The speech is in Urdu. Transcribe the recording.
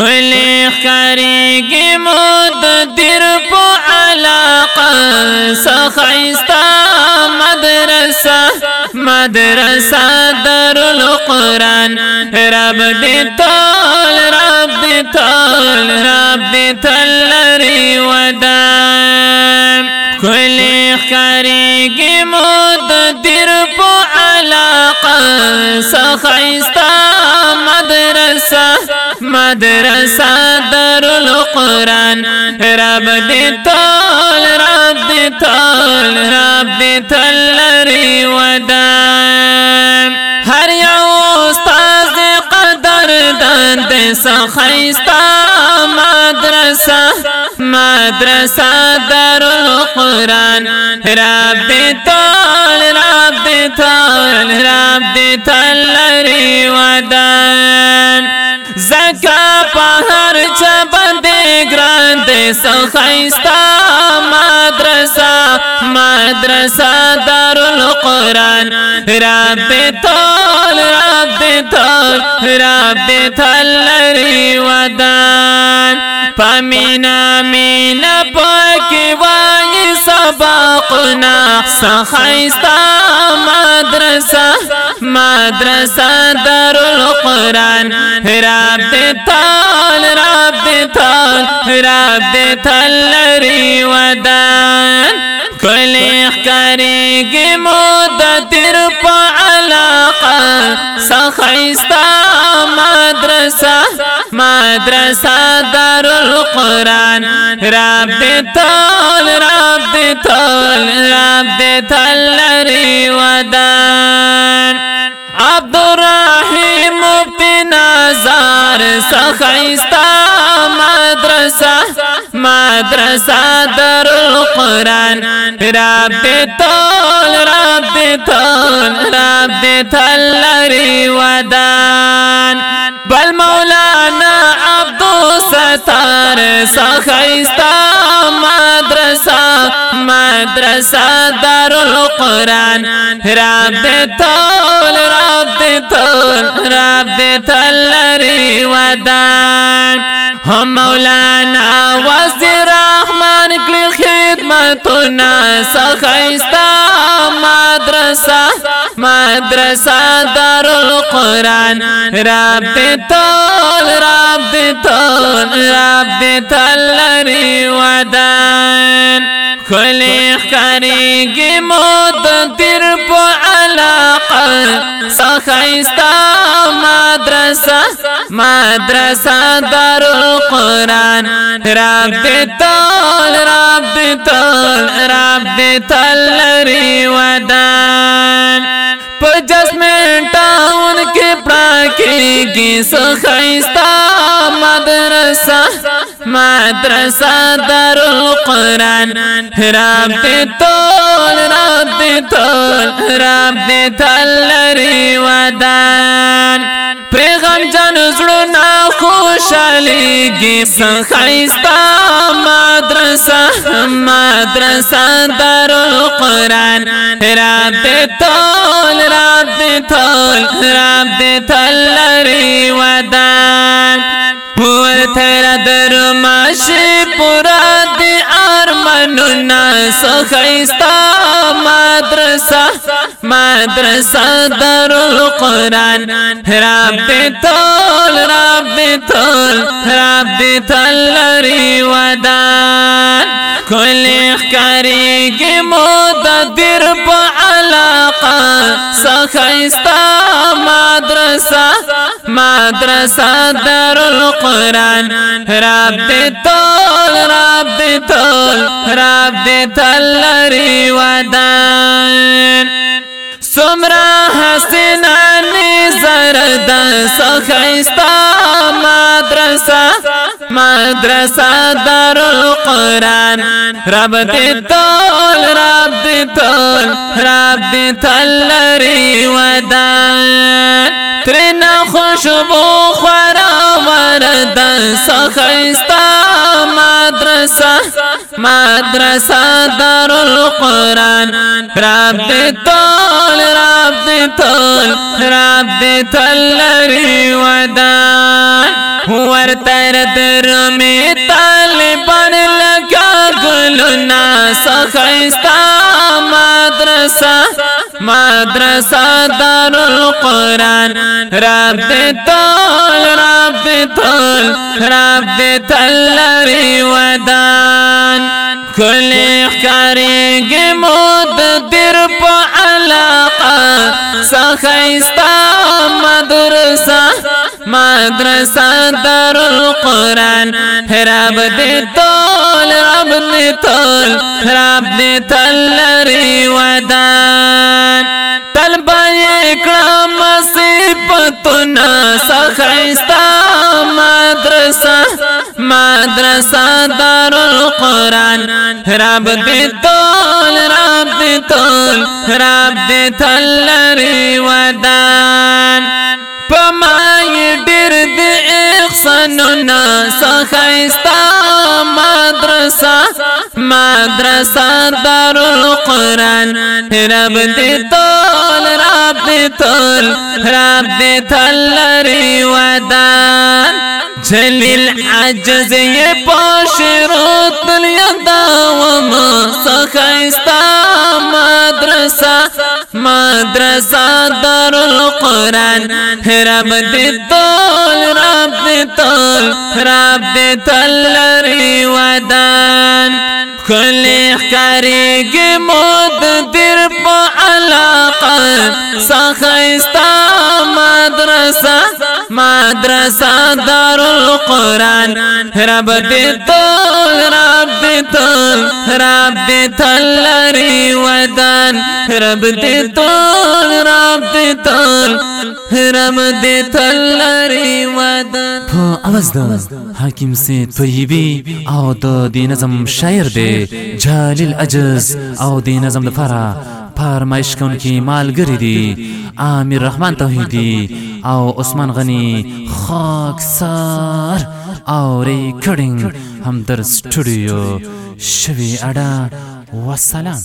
کلی کرے گی مود در پو علاقہ سخیستا مدرسہ مدرسہ در القرآن رب دی تول رب دی تول رب دی تلری ودان کلی کرے گی مود در پو علاقہ سخیستا مدرسہ۔ مدرسہ در القرآن رب دی تول، رب دی تول، رب دی تلری ودان۔ ہر یو استاز قدر دند سخیستا مدرسہ مدرسہ در القرآن رب دی تول، رب دی تول، رب دی تلری سخیستا مدرسہ مدرسہ دار القرآن رب تول رب تول رب تلری ودان۔ پمینا مینا پاکی وائی سباقنا۔ سخیستا مدرسہ مدرسہ در القرآن رب تال رب تال رب تلری ودان۔ کلی کرے گی مدتر پا علاقہ سخیستا مدرسہ مدرسہ در القرآن رب تال رب تال رب تلری نظار سخیستا مدرسہ مدرسہ در القرآن رب تول رب تول رب تلری ودان۔ بل مولانا عبد ستار مدرسہ مدرسہ در القرآن رب تول رب تول، رب تلری ودان ہم مولانا وزیر رحمان کی خدمتنا سخیستا مدرسہ مدرسہ در القرآن رب تول رب تول، رب تلری ودان کلی کرے گی مود تر پو علاقہ سخیستا مدرسہ مدرسہ در القرآن رب تول رب تول رب تلری ودان۔ پجسمن ٹاؤن کے پراکی گی سخیستا مدرسہ مدرسہ در القرآن رب تول رب تول، رب تلری ودان۔ پیغم جن زړه خوشالي گی سخیستا مدرسہ مدرسہ در القرآن رب تول رب تول رب تلری ودان۔ ارمنونا سخیستا مدرسہ مدرسہ در القرآن رب دی تول رب دی تول رب دی تول تلری ودان۔ کل اخکاری گی مددر پا سخیستا مدرسہ مدرسہ در القرآن رب تول رب تول رب تلری ودان. سمرا حسنہ زرد سخیستا مدرسہ مدرسہ در القرآن رب دی تول، رب دی تول، رب دی تلری ودان۔ ترنا خوشبو خورا ورد سخیستا مدرسہ مدرسہ در القرآن رب دی تول رب تل رب تل ری ودان ور تر در میں طالبان لگا گلنا سخیستا مدرسہ مدرسہ دار القرآن رب تل رب تل رب تل ری ودان۔ کلی خکاری گی سخیستا مدرسہ مدرسہ در القرآن رب دی تول رب دی تول رب دی تل ری ودان۔ طلبہ اکرام صفتنا سخیستا مدرسہ مدرسہ دار القرآن رب دی تول رب دی تول رب دی تل ری ودان۔ پمائی ڈر دی اخسننا سخیستا مدرسہ۔ مدرسہ دار القرآن۔ رب دی تول، رب دی تول۔ رب دی تل ودان۔ جلیل عجز، یہ پاشرات لیدا وما سخیستا مدرسہ مدرسہ دار القرآن رب دیتول رب دیتول رب دی تل ودان۔ کلی خکاری گی مود در پا علاقہ سخیستا مدرسہ مدرسہ دار القرآن رب دی تول، رب دی تول، رب دی تل ری ودان۔ رب دی تول، رب دی تول، رب دی تل ری ودان۔ په اواز د حاکم سے طیبی، او د دی نظم شاعر دی جلیل عجز، او دی نظم لپاره فرمایش کون کی مالګری دی۔ عامر رحمان توحیدی۔ او عثمان غنی خاک سار او ریکارډینګ هم در سټوډیو شوی اډا والسلام